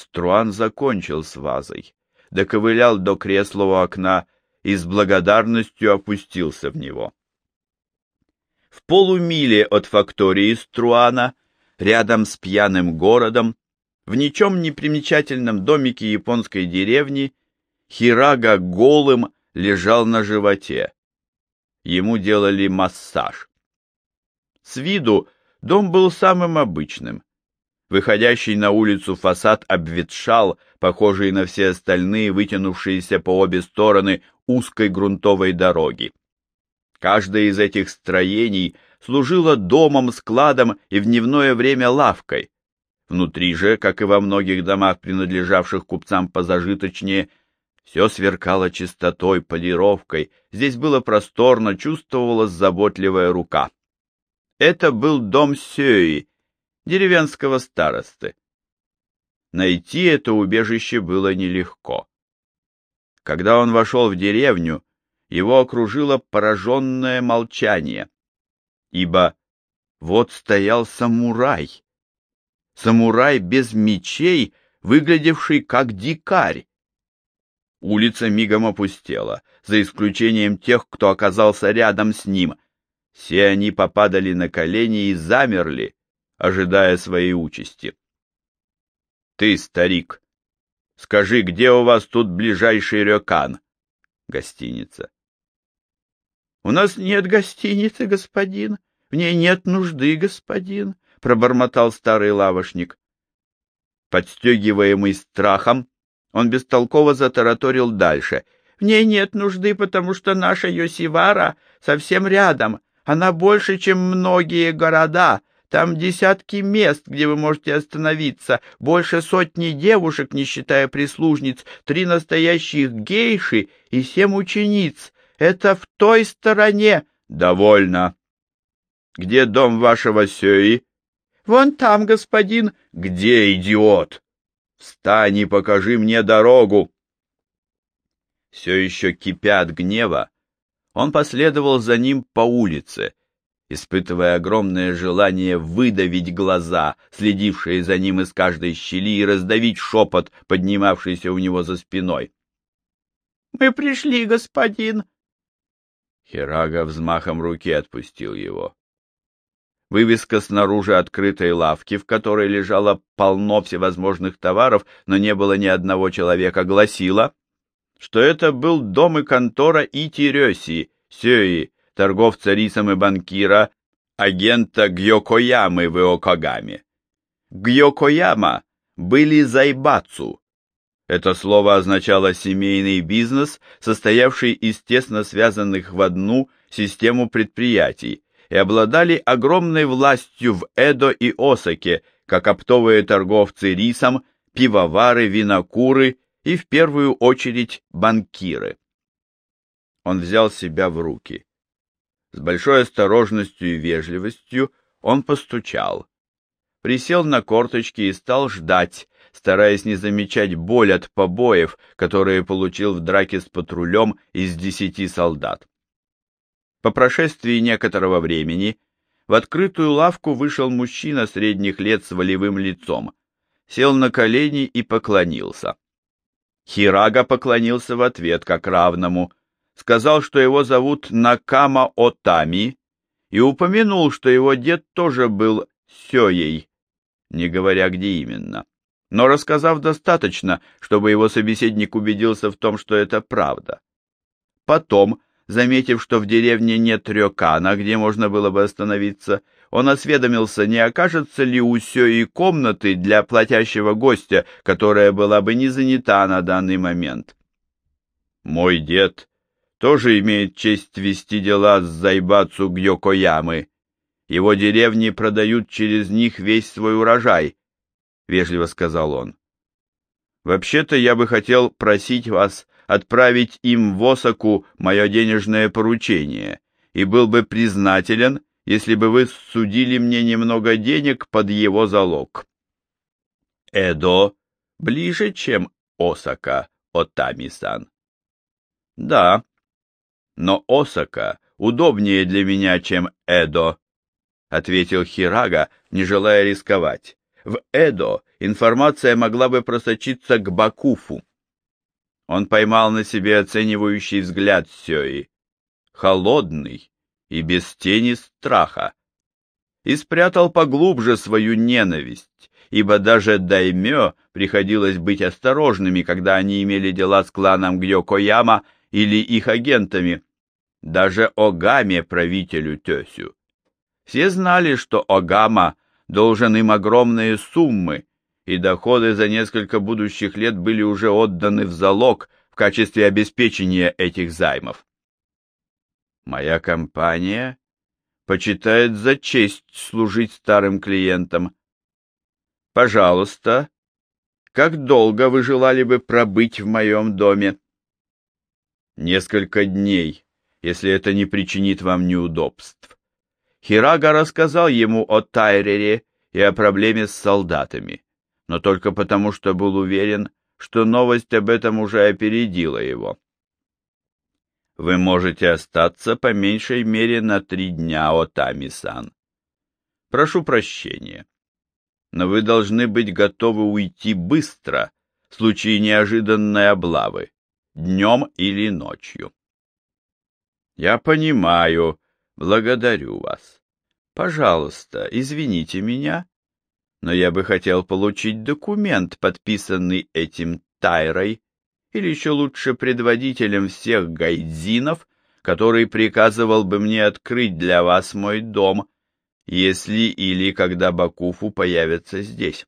Струан закончил с вазой, доковылял до кресла у окна и с благодарностью опустился в него. В полумиле от фактории Струана, рядом с пьяным городом, в ничем не примечательном домике японской деревни, Хирага голым лежал на животе. Ему делали массаж. С виду дом был самым обычным. Выходящий на улицу фасад обветшал, похожий на все остальные, вытянувшиеся по обе стороны узкой грунтовой дороги. Каждое из этих строений служило домом, складом и в дневное время лавкой. Внутри же, как и во многих домах, принадлежавших купцам позажиточнее, все сверкало чистотой, полировкой, здесь было просторно, чувствовалась заботливая рука. Это был дом Сёи, деревенского старосты. Найти это убежище было нелегко. Когда он вошел в деревню, его окружило пораженное молчание, ибо вот стоял самурай. Самурай без мечей, выглядевший как дикарь. Улица мигом опустела, за исключением тех, кто оказался рядом с ним. Все они попадали на колени и замерли, ожидая своей участи. «Ты, старик, скажи, где у вас тут ближайший рёкан?» Гостиница. «У нас нет гостиницы, господин. В ней нет нужды, господин», — пробормотал старый лавошник. Подстегиваемый страхом, он бестолково затараторил дальше. «В ней нет нужды, потому что наша Йосивара совсем рядом. Она больше, чем многие города. Там десятки мест, где вы можете остановиться, больше сотни девушек, не считая прислужниц, три настоящих гейши и семь учениц. Это в той стороне. Довольно. Где дом вашего Сёи? Вон там, господин. Где, идиот? Встань и покажи мне дорогу. Все еще кипя от гнева, он последовал за ним по улице, испытывая огромное желание выдавить глаза, следившие за ним из каждой щели, и раздавить шепот, поднимавшийся у него за спиной. — Мы пришли, господин. Хирага взмахом руки отпустил его. Вывеска снаружи открытой лавки, в которой лежало полно всевозможных товаров, но не было ни одного человека, гласила, что это был дом и контора Ити Рёси, Сёи, торговца рисом и банкира, агента Гьокоямы в Иокогаме. Гьокояма были зайбацу. Это слово означало семейный бизнес, состоявший из тесно связанных в одну систему предприятий, и обладали огромной властью в Эдо и Осаке, как оптовые торговцы рисом, пивовары, винокуры и, в первую очередь, банкиры. Он взял себя в руки. С большой осторожностью и вежливостью он постучал. Присел на корточки и стал ждать, стараясь не замечать боль от побоев, которые получил в драке с патрулем из десяти солдат. По прошествии некоторого времени в открытую лавку вышел мужчина средних лет с волевым лицом, сел на колени и поклонился. Хирага поклонился в ответ как равному, сказал, что его зовут Накама Отами, и упомянул, что его дед тоже был Сёей, не говоря, где именно, но рассказав достаточно, чтобы его собеседник убедился в том, что это правда. Потом Заметив, что в деревне нет рёкана, где можно было бы остановиться, он осведомился, не окажется ли у Сёи комнаты для платящего гостя, которая была бы не занята на данный момент. «Мой дед тоже имеет честь вести дела с Зайбацу Гьокоямы. Его деревни продают через них весь свой урожай», — вежливо сказал он. «Вообще-то я бы хотел просить вас отправить им в Осаку мое денежное поручение, и был бы признателен, если бы вы судили мне немного денег под его залог. Эдо ближе, чем Осака, Отами-сан. Да, но Осака удобнее для меня, чем Эдо, — ответил Хирага, не желая рисковать. в Эдо информация могла бы просочиться к Бакуфу. Он поймал на себе оценивающий взгляд Сёи, холодный и без тени страха, и спрятал поглубже свою ненависть, ибо даже даймё приходилось быть осторожными, когда они имели дела с кланом Гьокояма или их агентами, даже Огаме, правителю Тёсю. Все знали, что Огама должен им огромные суммы, и доходы за несколько будущих лет были уже отданы в залог в качестве обеспечения этих займов. Моя компания почитает за честь служить старым клиентам. Пожалуйста, как долго вы желали бы пробыть в моем доме? Несколько дней, если это не причинит вам неудобств. Хирага рассказал ему о Тайрере и о проблеме с солдатами, но только потому, что был уверен, что новость об этом уже опередила его. Вы можете остаться по меньшей мере на три дня, Отами-сан. Прошу прощения, но вы должны быть готовы уйти быстро в случае неожиданной облавы, днем или ночью. Я понимаю, благодарю вас. Пожалуйста, извините меня, но я бы хотел получить документ, подписанный этим Тайрой, или еще лучше предводителем всех гайдзинов, который приказывал бы мне открыть для вас мой дом, если или когда Бакуфу появится здесь.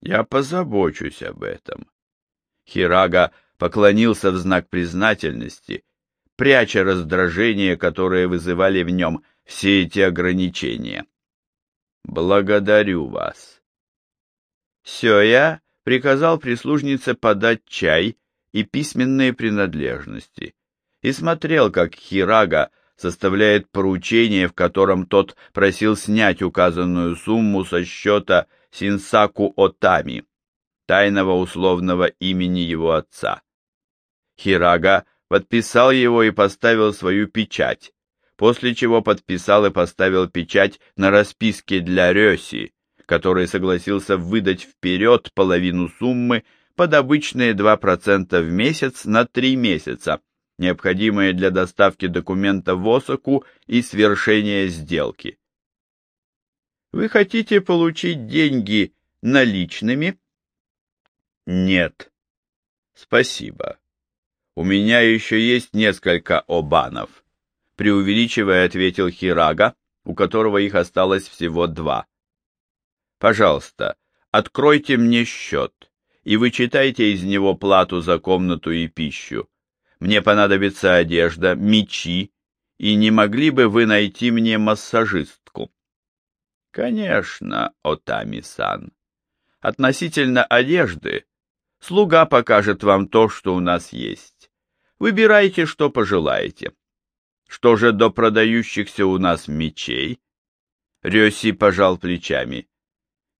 Я позабочусь об этом. Хирага поклонился в знак признательности пряча раздражение, которое вызывали в нем все эти ограничения. «Благодарю вас». Сёя приказал прислужнице подать чай и письменные принадлежности и смотрел, как Хирага составляет поручение, в котором тот просил снять указанную сумму со счета Синсаку Отами, тайного условного имени его отца. Хирага подписал его и поставил свою печать, после чего подписал и поставил печать на расписке для Рёси, который согласился выдать вперед половину суммы под обычные 2% в месяц на 3 месяца, необходимые для доставки документа в Осаку и свершения сделки. Вы хотите получить деньги наличными? Нет. Спасибо. У меня еще есть несколько обанов, преувеличивая, ответил Хирага, у которого их осталось всего два. Пожалуйста, откройте мне счет, и вычитайте из него плату за комнату и пищу. Мне понадобится одежда, мечи, и не могли бы вы найти мне массажистку? Конечно, Отами-сан. Относительно одежды, слуга покажет вам то, что у нас есть. Выбирайте, что пожелаете. Что же до продающихся у нас мечей? Рёси пожал плечами.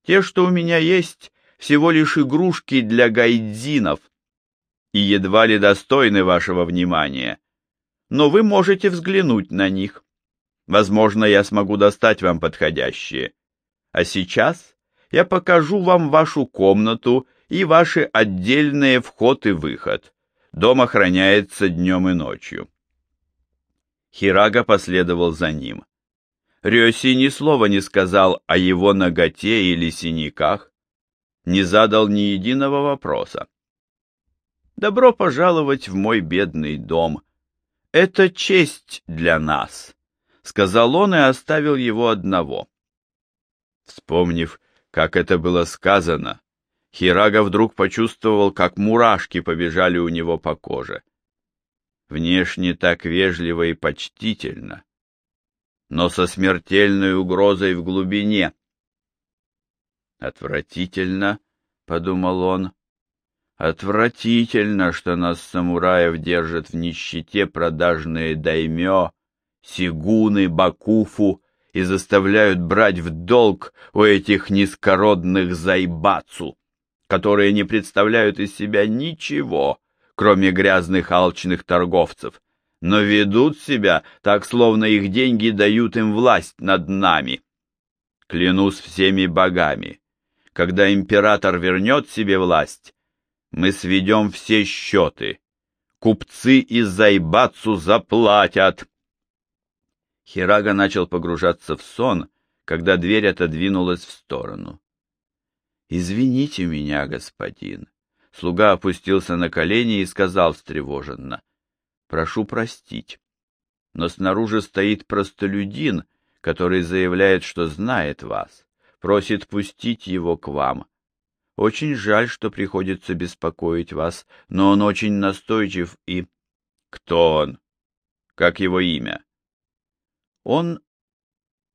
Те, что у меня есть, всего лишь игрушки для гайдзинов и едва ли достойны вашего внимания. Но вы можете взглянуть на них. Возможно, я смогу достать вам подходящие. А сейчас я покажу вам вашу комнату и ваши отдельные вход и выход. Дом охраняется днем и ночью. Хирага последовал за ним. Рёси ни слова не сказал о его ноготе или синяках, не задал ни единого вопроса. «Добро пожаловать в мой бедный дом. Это честь для нас», — сказал он и оставил его одного. Вспомнив, как это было сказано, Хирага вдруг почувствовал, как мурашки побежали у него по коже. Внешне так вежливо и почтительно, но со смертельной угрозой в глубине. «Отвратительно», — подумал он, — «отвратительно, что нас, самураев, держат в нищете продажные даймё, сигуны, бакуфу и заставляют брать в долг у этих низкородных зайбацу» которые не представляют из себя ничего, кроме грязных алчных торговцев, но ведут себя так, словно их деньги дают им власть над нами. Клянусь всеми богами, когда император вернет себе власть, мы сведем все счеты. Купцы из Зайбацу заплатят. Хирага начал погружаться в сон, когда дверь отодвинулась в сторону. «Извините меня, господин». Слуга опустился на колени и сказал встревоженно. «Прошу простить, но снаружи стоит простолюдин, который заявляет, что знает вас, просит пустить его к вам. Очень жаль, что приходится беспокоить вас, но он очень настойчив и... Кто он? Как его имя? Он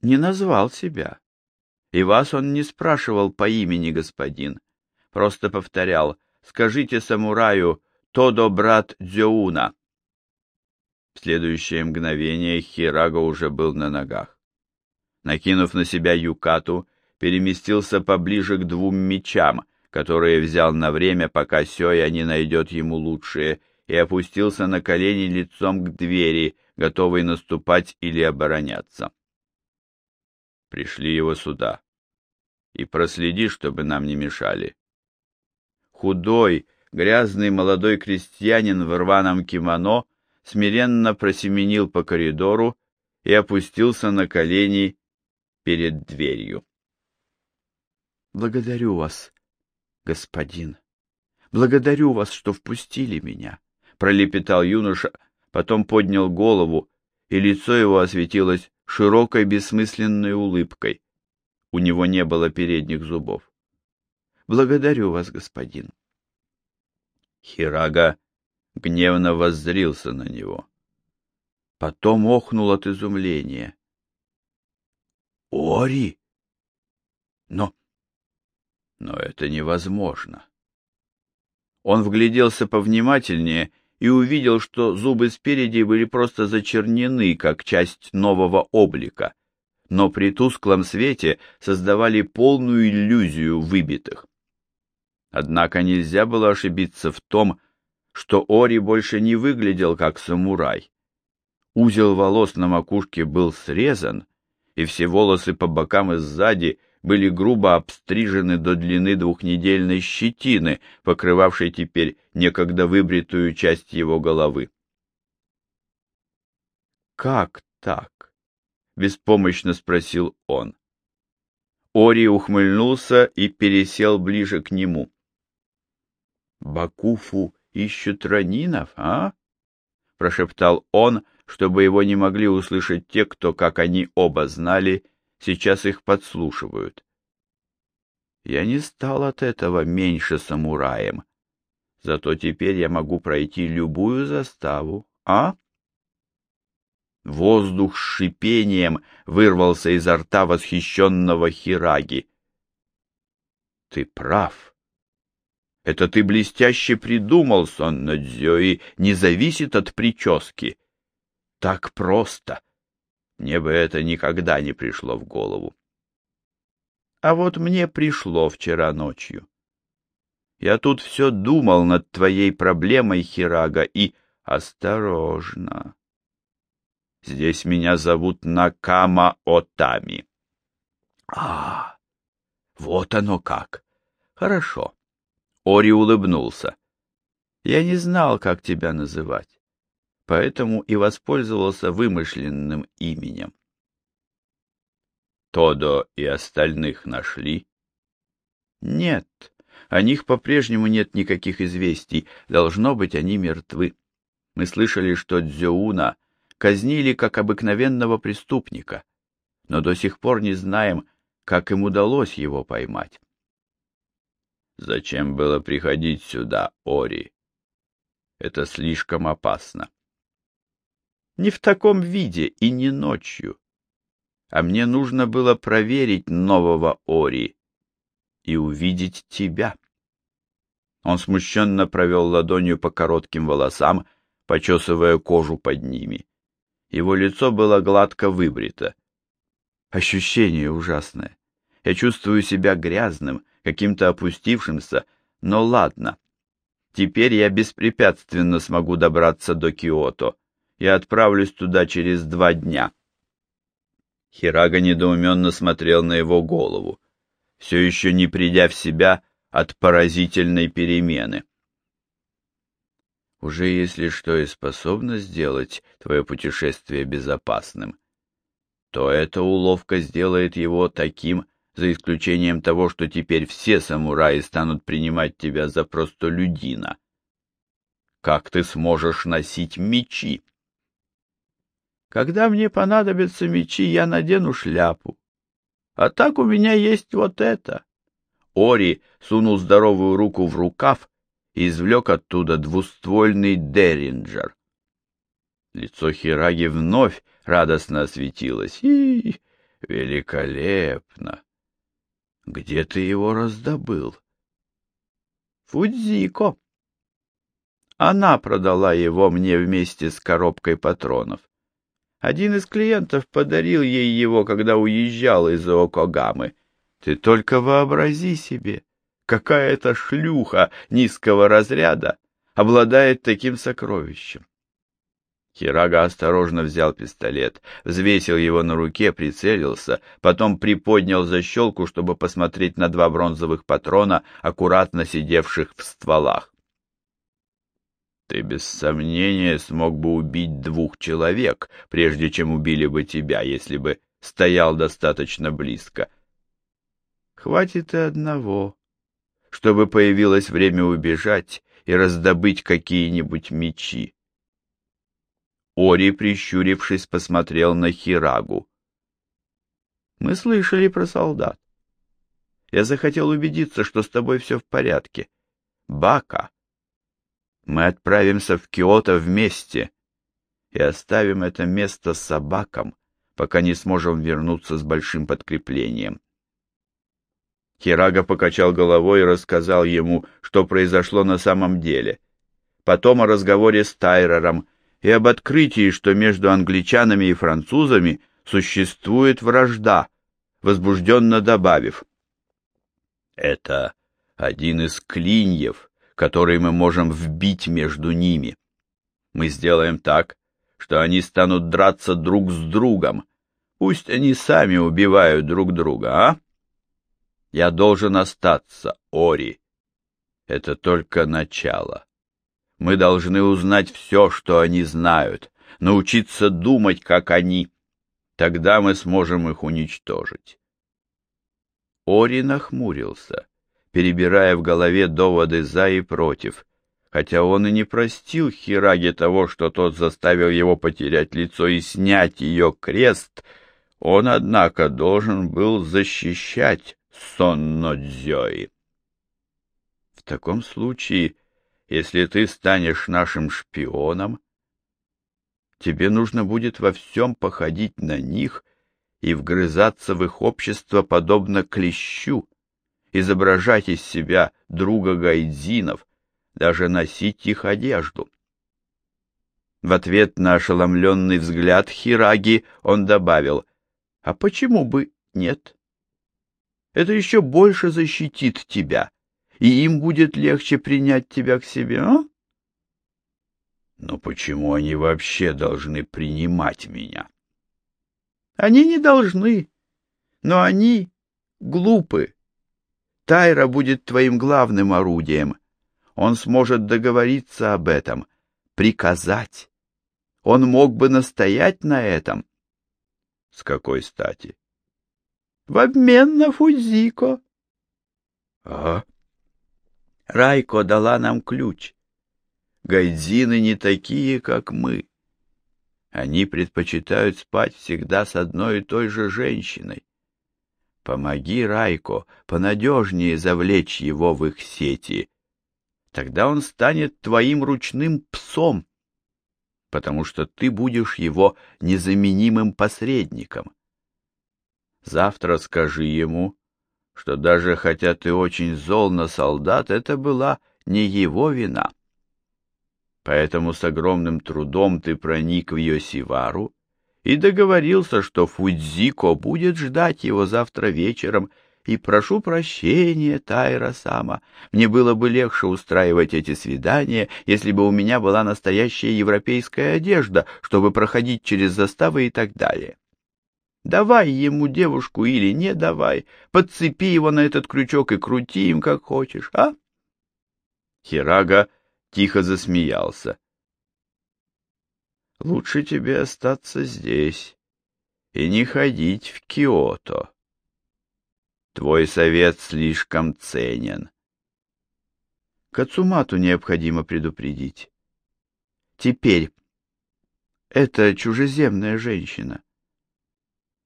не назвал себя. И вас он не спрашивал по имени, господин. Просто повторял, скажите самураю «Тодо брат Дзюуна». В следующее мгновение Хирага уже был на ногах. Накинув на себя юкату, переместился поближе к двум мечам, которые взял на время, пока Сёя не найдет ему лучшие, и опустился на колени лицом к двери, готовый наступать или обороняться. Пришли его сюда. И проследи, чтобы нам не мешали. Худой, грязный молодой крестьянин в рваном кимоно смиренно просеменил по коридору и опустился на колени перед дверью. «Благодарю вас, господин. Благодарю вас, что впустили меня», — пролепетал юноша, потом поднял голову, и лицо его осветилось широкой бессмысленной улыбкой. У него не было передних зубов. «Благодарю вас, господин». Хирага гневно воззрился на него. Потом охнул от изумления. «Ори! Но... но это невозможно!» Он вгляделся повнимательнее и увидел, что зубы спереди были просто зачернены, как часть нового облика, но при тусклом свете создавали полную иллюзию выбитых. Однако нельзя было ошибиться в том, что Ори больше не выглядел как самурай. Узел волос на макушке был срезан, и все волосы по бокам и сзади были грубо обстрижены до длины двухнедельной щетины, покрывавшей теперь некогда выбритую часть его головы. «Как так?» — беспомощно спросил он. Ори ухмыльнулся и пересел ближе к нему. «Бакуфу ищут ранинов, а?» — прошептал он, чтобы его не могли услышать те, кто, как они оба знали, сейчас их подслушивают. Я не стал от этого меньше самураем. Зато теперь я могу пройти любую заставу, а? Воздух с шипением вырвался изо рта восхищенного Хираги. Ты прав. Это ты блестяще придумал, Соннадзё, и не зависит от прически. Так просто. Мне бы это никогда не пришло в голову. А вот мне пришло вчера ночью. Я тут все думал над твоей проблемой, Хирага, и осторожно. Здесь меня зовут Накама Отами. А, вот оно как. Хорошо. Ори улыбнулся. Я не знал, как тебя называть поэтому и воспользовался вымышленным именем. Тодо и остальных нашли? Нет, о них по-прежнему нет никаких известий, должно быть, они мертвы. Мы слышали, что Дзюуна казнили как обыкновенного преступника, но до сих пор не знаем, как им удалось его поймать. Зачем было приходить сюда, Ори? Это слишком опасно не в таком виде и не ночью. А мне нужно было проверить нового Ори и увидеть тебя. Он смущенно провел ладонью по коротким волосам, почесывая кожу под ними. Его лицо было гладко выбрито. Ощущение ужасное. Я чувствую себя грязным, каким-то опустившимся, но ладно. Теперь я беспрепятственно смогу добраться до Киото. Я отправлюсь туда через два дня. Хирага недоуменно смотрел на его голову, все еще не придя в себя от поразительной перемены. Уже если что и способно сделать твое путешествие безопасным, то эта уловка сделает его таким, за исключением того, что теперь все самураи станут принимать тебя за просто людина. Как ты сможешь носить мечи? Когда мне понадобятся мечи, я надену шляпу. А так у меня есть вот это. Ори сунул здоровую руку в рукав и извлек оттуда двуствольный Деринджер. Лицо Хираги вновь радостно осветилось. И великолепно! Где ты его раздобыл? Фудзико. Она продала его мне вместе с коробкой патронов. Один из клиентов подарил ей его, когда уезжал из Окогамы. Ты только вообрази себе, какая это шлюха низкого разряда обладает таким сокровищем. Хирага осторожно взял пистолет, взвесил его на руке, прицелился, потом приподнял защелку, чтобы посмотреть на два бронзовых патрона, аккуратно сидевших в стволах. Ты без сомнения смог бы убить двух человек, прежде чем убили бы тебя, если бы стоял достаточно близко. Хватит и одного, чтобы появилось время убежать и раздобыть какие-нибудь мечи. Ори, прищурившись, посмотрел на Хирагу. «Мы слышали про солдат. Я захотел убедиться, что с тобой все в порядке. Бака, мы отправимся в Киото вместе и оставим это место собакам, пока не сможем вернуться с большим подкреплением. Хирага покачал головой и рассказал ему, что произошло на самом деле. Потом о разговоре с Тайрером и об открытии, что между англичанами и французами существует вражда, возбужденно добавив. Это один из клиньев, который мы можем вбить между ними. Мы сделаем так, что они станут драться друг с другом. Пусть они сами убивают друг друга, а? Я должен остаться, Ори. Это только начало. Мы должны узнать все, что они знают, научиться думать, как они. Тогда мы сможем их уничтожить. Ори нахмурился перебирая в голове доводы «за» и «против», хотя он и не простил Хираге того, что тот заставил его потерять лицо и снять ее крест, он, однако, должен был защищать Соннодзёи. В таком случае, если ты станешь нашим шпионом, тебе нужно будет во всем походить на них и вгрызаться в их общество подобно клещу, изображать из себя друга гайдзинов, даже носить их одежду. В ответ на ошеломленный взгляд Хираги он добавил, «А почему бы нет? Это еще больше защитит тебя, и им будет легче принять тебя к себе, а?» «Но почему они вообще должны принимать меня?» «Они не должны, но они глупы Тайра будет твоим главным орудием. Он сможет договориться об этом, приказать. Он мог бы настоять на этом. С какой стати? В обмен на Фудзико. А? Райко дала нам ключ. Гайдзины не такие, как мы. Они предпочитают спать всегда с одной и той же женщиной. Помоги Райко понадежнее завлечь его в их сети. Тогда он станет твоим ручным псом, потому что ты будешь его незаменимым посредником. Завтра скажи ему, что даже хотя ты очень зол на солдат, это была не его вина. Поэтому с огромным трудом ты проник в Йосивару и договорился, что Фудзико будет ждать его завтра вечером, и прошу прощения, Тайра-сама, мне было бы легче устраивать эти свидания, если бы у меня была настоящая европейская одежда, чтобы проходить через заставы и так далее. Давай ему девушку или не давай, подцепи его на этот крючок и крути им, как хочешь, а? Хирага тихо засмеялся. Лучше тебе остаться здесь и не ходить в Киото. Твой совет слишком ценен. Кацумату необходимо предупредить. Теперь это чужеземная женщина.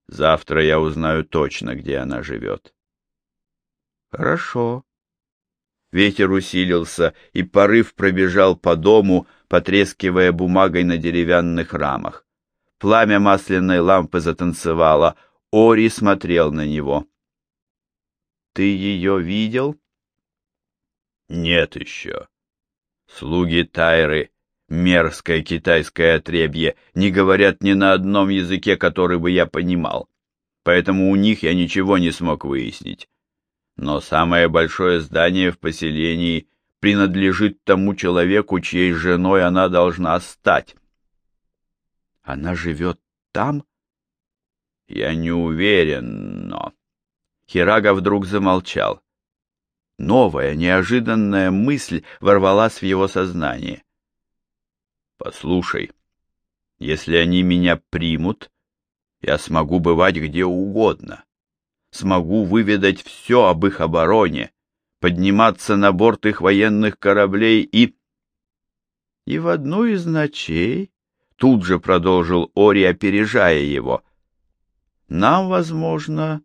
Завтра я узнаю точно, где она живет. Хорошо. Ветер усилился, и порыв пробежал по дому, потрескивая бумагой на деревянных рамах. Пламя масляной лампы затанцевало. Ори смотрел на него. — Ты ее видел? — Нет еще. Слуги Тайры мерзкое китайское отребье, не говорят ни на одном языке, который бы я понимал. Поэтому у них я ничего не смог выяснить. Но самое большое здание в поселении принадлежит тому человеку, чьей женой она должна стать. Она живет там? Я не уверен, но... Хирага вдруг замолчал. Новая, неожиданная мысль ворвалась в его сознание. Послушай, если они меня примут, я смогу бывать где угодно. Смогу выведать все об их обороне, подниматься на борт их военных кораблей и... И в одну из ночей, тут же продолжил Ори, опережая его, нам, возможно,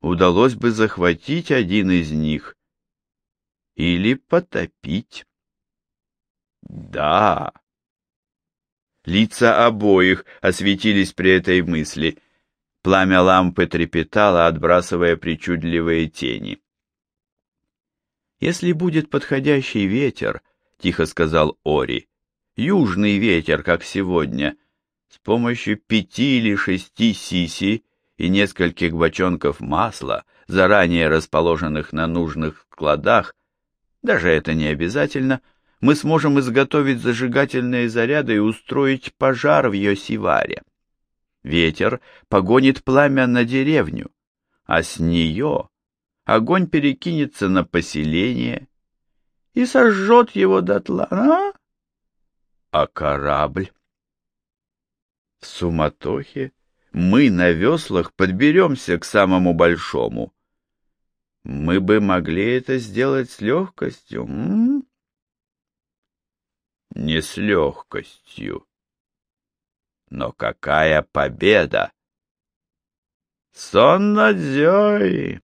удалось бы захватить один из них или потопить. Да, Лица обоих осветились при этой мысли. Пламя лампы трепетало, отбрасывая причудливые тени. «Если будет подходящий ветер», — тихо сказал Ори, — «южный ветер, как сегодня, с помощью пяти или шести сиси и нескольких бочонков масла, заранее расположенных на нужных складах, даже это не обязательно, — мы сможем изготовить зажигательные заряды и устроить пожар в Йосиваре. Ветер погонит пламя на деревню, а с нее огонь перекинется на поселение и сожжет его дотла. А, а корабль? В суматохе мы на веслах подберемся к самому большому. Мы бы могли это сделать с легкостью. М не с легкостью. Но какая победа! Сон Соннадзёй!